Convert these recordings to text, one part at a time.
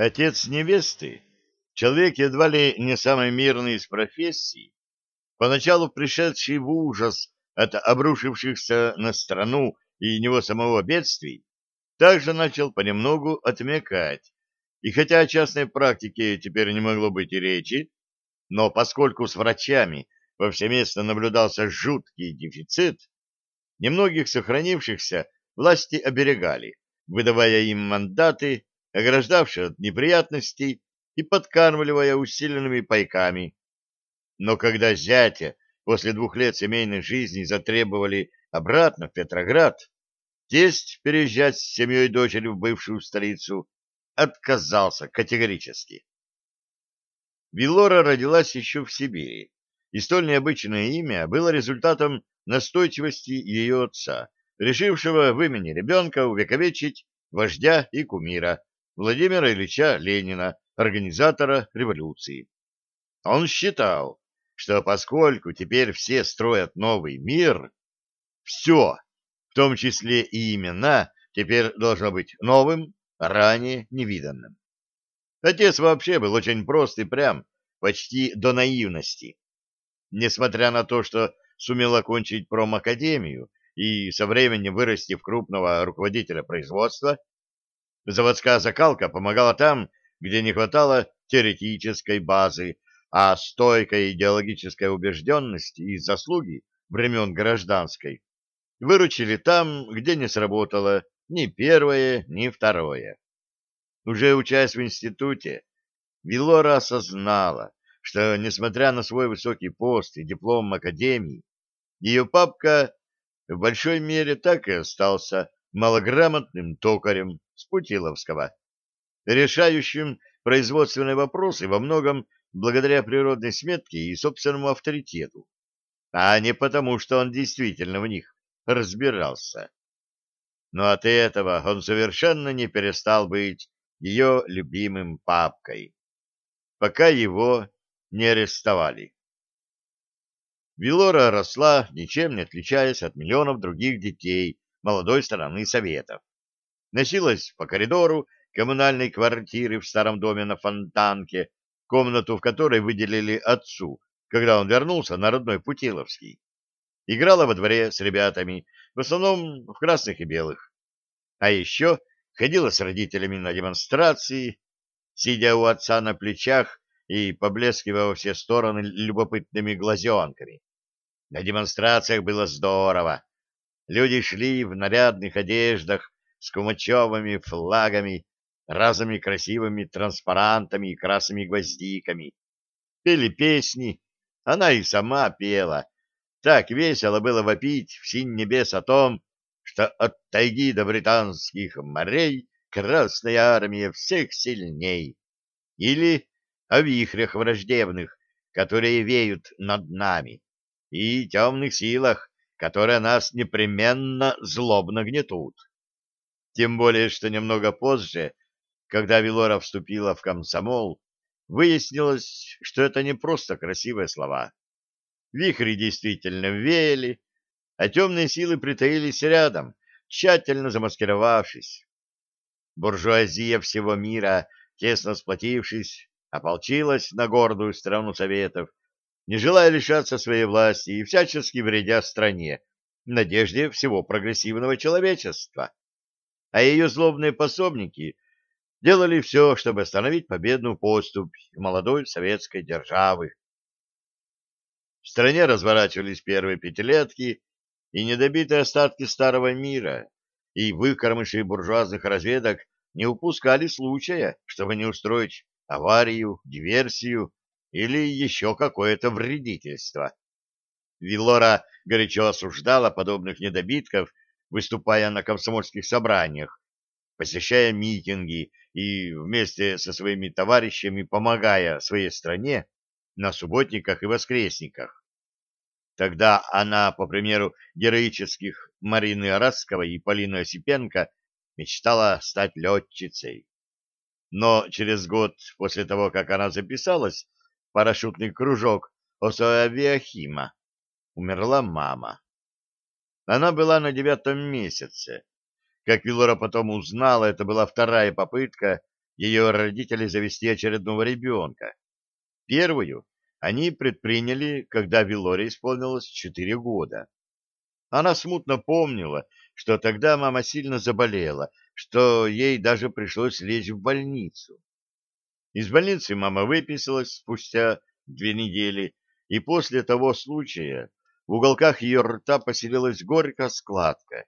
Отец невесты, человек едва ли не самый мирный из профессий, поначалу пришедший в ужас от обрушившихся на страну и него самого бедствий, также начал понемногу отмекать. И хотя о частной практике теперь не могло быть и речи, но поскольку с врачами повсеместно наблюдался жуткий дефицит, немногих сохранившихся власти оберегали, выдавая им мандаты ограждавшие от неприятностей и подкармливая усиленными пайками. Но когда зятя после двух лет семейной жизни затребовали обратно в Петроград, тесть переезжать с семьей и дочерью в бывшую столицу отказался категорически. Вилора родилась еще в Сибири, и столь необычное имя было результатом настойчивости ее отца, решившего в имени ребенка увековечить вождя и кумира, Владимира Ильича Ленина, организатора революции. Он считал, что поскольку теперь все строят новый мир, все, в том числе и имена, теперь должно быть новым, ранее невиданным. Отец вообще был очень прост и прям, почти до наивности. Несмотря на то, что сумел окончить промакадемию и со временем вырасти в крупного руководителя производства, Заводская закалка помогала там, где не хватало теоретической базы, а стойкая идеологическая убежденность и заслуги времен гражданской выручили там, где не сработало ни первое, ни второе. Уже учась в институте, Вилора осознала, что, несмотря на свой высокий пост и диплом академии, ее папка в большой мере так и остался малограмотным токарем с Путиловского, решающим производственные вопросы во многом благодаря природной сметке и собственному авторитету, а не потому, что он действительно в них разбирался. Но от этого он совершенно не перестал быть ее любимым папкой, пока его не арестовали. Вилора росла, ничем не отличаясь от миллионов других детей молодой стороны Советов. Носилась по коридору коммунальной квартиры в старом доме на Фонтанке, комнату в которой выделили отцу, когда он вернулся на родной Путиловский. Играла во дворе с ребятами, в основном в красных и белых. А еще ходила с родителями на демонстрации, сидя у отца на плечах и поблескивая во все стороны любопытными глазенками. На демонстрациях было здорово. Люди шли в нарядных одеждах с кумачевыми флагами, разными красивыми транспарантами и красными гвоздиками. Пели песни, она и сама пела. Так весело было вопить в синь небес о том, что от тайги до британских морей Красная Армия всех сильней. Или о вихрях враждебных, которые веют над нами, и темных силах, которые нас непременно злобно гнетут. Тем более, что немного позже, когда Вилора вступила в комсомол, выяснилось, что это не просто красивые слова. Вихри действительно веяли, а темные силы притаились рядом, тщательно замаскировавшись. Буржуазия всего мира, тесно сплотившись, ополчилась на гордую страну Советов, не желая лишаться своей власти и всячески вредя стране, в надежде всего прогрессивного человечества. А ее злобные пособники делали все, чтобы остановить победную поступь молодой советской державы. В стране разворачивались первые пятилетки и недобитые остатки старого мира, и выкормыши буржуазных разведок не упускали случая, чтобы не устроить аварию, диверсию или еще какое-то вредительство. Виллора горячо осуждала подобных недобитков, выступая на комсомольских собраниях, посещая митинги и вместе со своими товарищами помогая своей стране на субботниках и воскресниках. Тогда она, по примеру героических Марины Арасковой и Полины Осипенко, мечтала стать летчицей. Но через год после того, как она записалась парашютный кружок Осоавиахима. Умерла мама. Она была на девятом месяце. Как Вилора потом узнала, это была вторая попытка ее родителей завести очередного ребенка. Первую они предприняли, когда Вилоре исполнилось четыре года. Она смутно помнила, что тогда мама сильно заболела, что ей даже пришлось лечь в больницу. Из больницы мама выписалась спустя две недели, и после того случая в уголках ее рта поселилась горькая складка.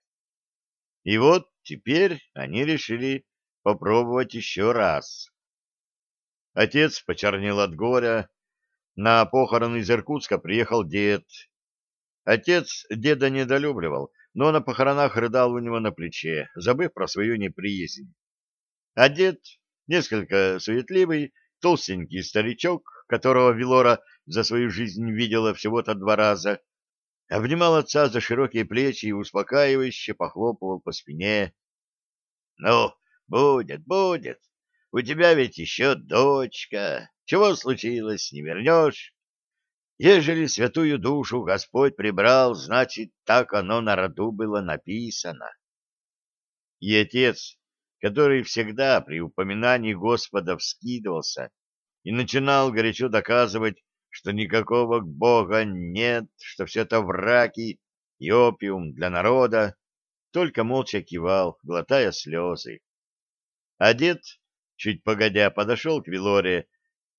И вот теперь они решили попробовать еще раз. Отец почернел от горя. На похороны из Иркутска приехал дед. Отец деда недолюбливал, но на похоронах рыдал у него на плече, забыв про свою неприязнь. А дед, несколько суетливый, толстенький старичок, которого Вилора за свою жизнь видела всего-то два раза, обнимал отца за широкие плечи и успокаивающе похлопывал по спине. — Ну, будет, будет. У тебя ведь еще дочка. Чего случилось, не вернешь? Ежели святую душу Господь прибрал, значит, так оно на роду было написано. И отец, который всегда при упоминании Господа вскидывался и начинал горячо доказывать, что никакого Бога нет, что все это враки и опиум для народа, только молча кивал, глотая слезы. А дед, чуть погодя, подошел к Вилоре,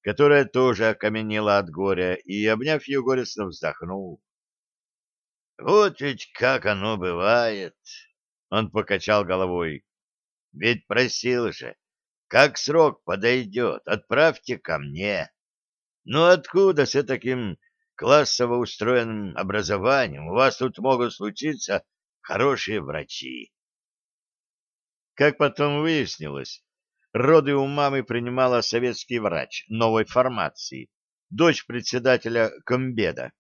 которая тоже окаменела от горя, и, обняв ее, горестно вздохнул. «Вот ведь как оно бывает!» — он покачал головой. «Ведь просил же, как срок подойдет, отправьте ко мне. Ну откуда с таким классово устроенным образованием у вас тут могут случиться хорошие врачи? Как потом выяснилось, роды у мамы принимала советский врач новой формации, дочь председателя комбеда,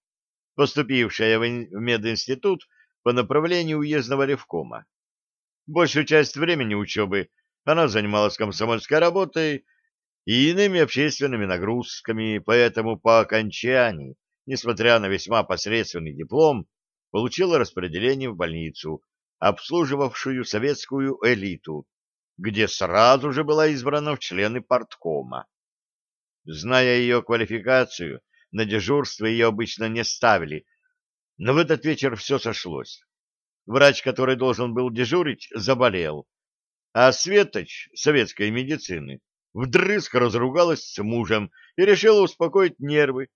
поступившая в мединститут по направлению уездного ревкома. Большую часть времени учебы она занималась комсомольской работой и иными общественными нагрузками, поэтому по окончании, несмотря на весьма посредственный диплом, получила распределение в больницу, обслуживавшую советскую элиту, где сразу же была избрана в члены парткома. Зная ее квалификацию, на дежурство ее обычно не ставили, но в этот вечер все сошлось. Врач, который должен был дежурить, заболел, а Светоч советской медицины вдрызг разругалась с мужем и решила успокоить нервы,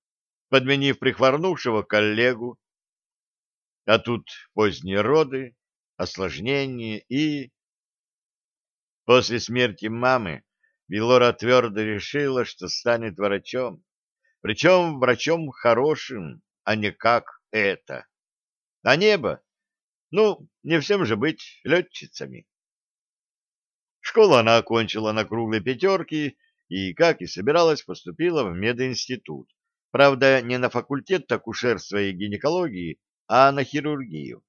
подменив прихворнувшего коллегу. А тут поздние роды, осложнения и... После смерти мамы Вилора твердо решила, что станет врачом, причем врачом хорошим, а не как это. А небо? Ну, не всем же быть летчицами. Школу она окончила на круглой пятерке и, как и собиралась, поступила в мединститут. Правда, не на факультет акушерства и гинекологии, а на хирургию.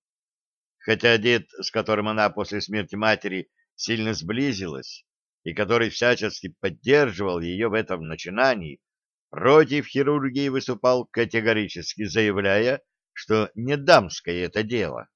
Хотя дед, с которым она после смерти матери сильно сблизилась и который всячески поддерживал ее в этом начинании, против хирургии выступал категорически, заявляя, что не дамское это дело.